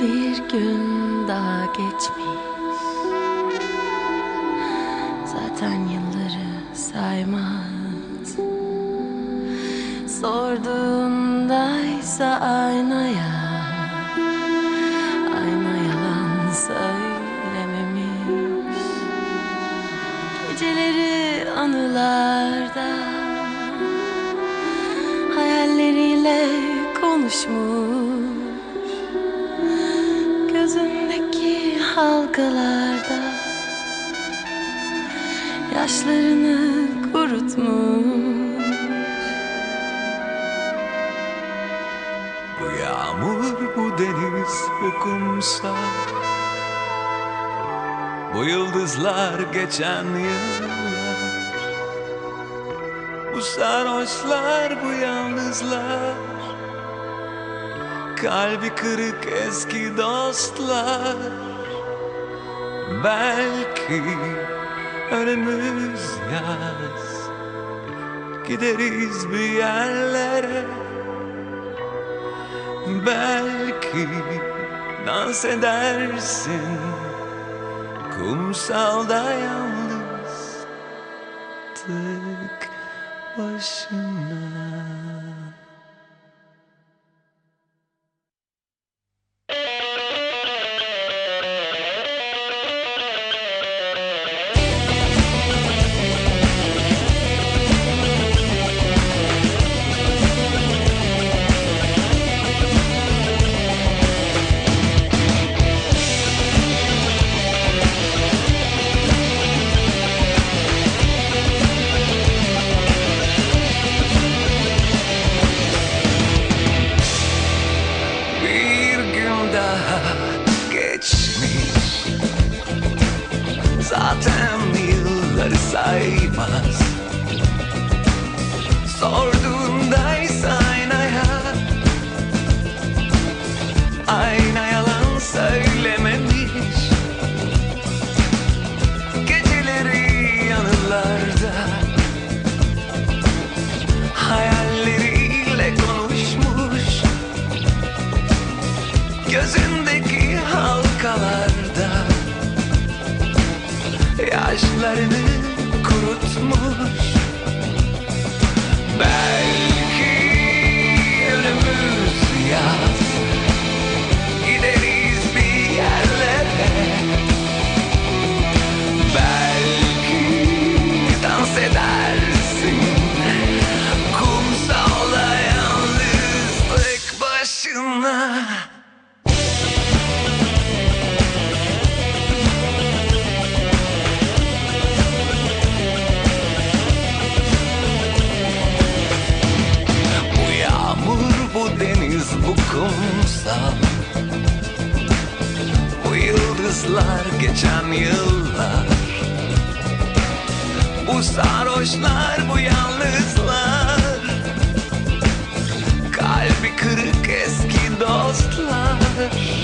Bir gün daha geçmiş. Zaten yılları saymaz. Sorduğundaysa aynaya Ayna yalan söylememiş. Geceleri anılarda Hayalleriyle konuşmuş Gözündeki halkalarda Yaşlarını kurutmuş. Bu yağmur, bu deniz, bu kumsal Bu yıldızlar geçen yıllar Bu sarhoşlar, bu yalnızlar Kalbi kırık eski dostlar. Belki önümüz yaz. Gideriz bir yerlere. Belki dans edersin. Kumsalda yalnız Tek başına saymaz Sorduğundaysa aynaya. Ayna yalan söylememiş. Geceleri yanılarda. Hayalleriyle konuşmuş. Gözündeki halkalarda. Yaşlarını kurutmuş Belki önümüz yaz. Gideriz Belki dans edersin. Kumsalda yalnız başına kumsal. Bu yıldızlar geçen yıllar. Bu sarhoşlar bu yalnızlar. Kalbi kırık eski dostlar.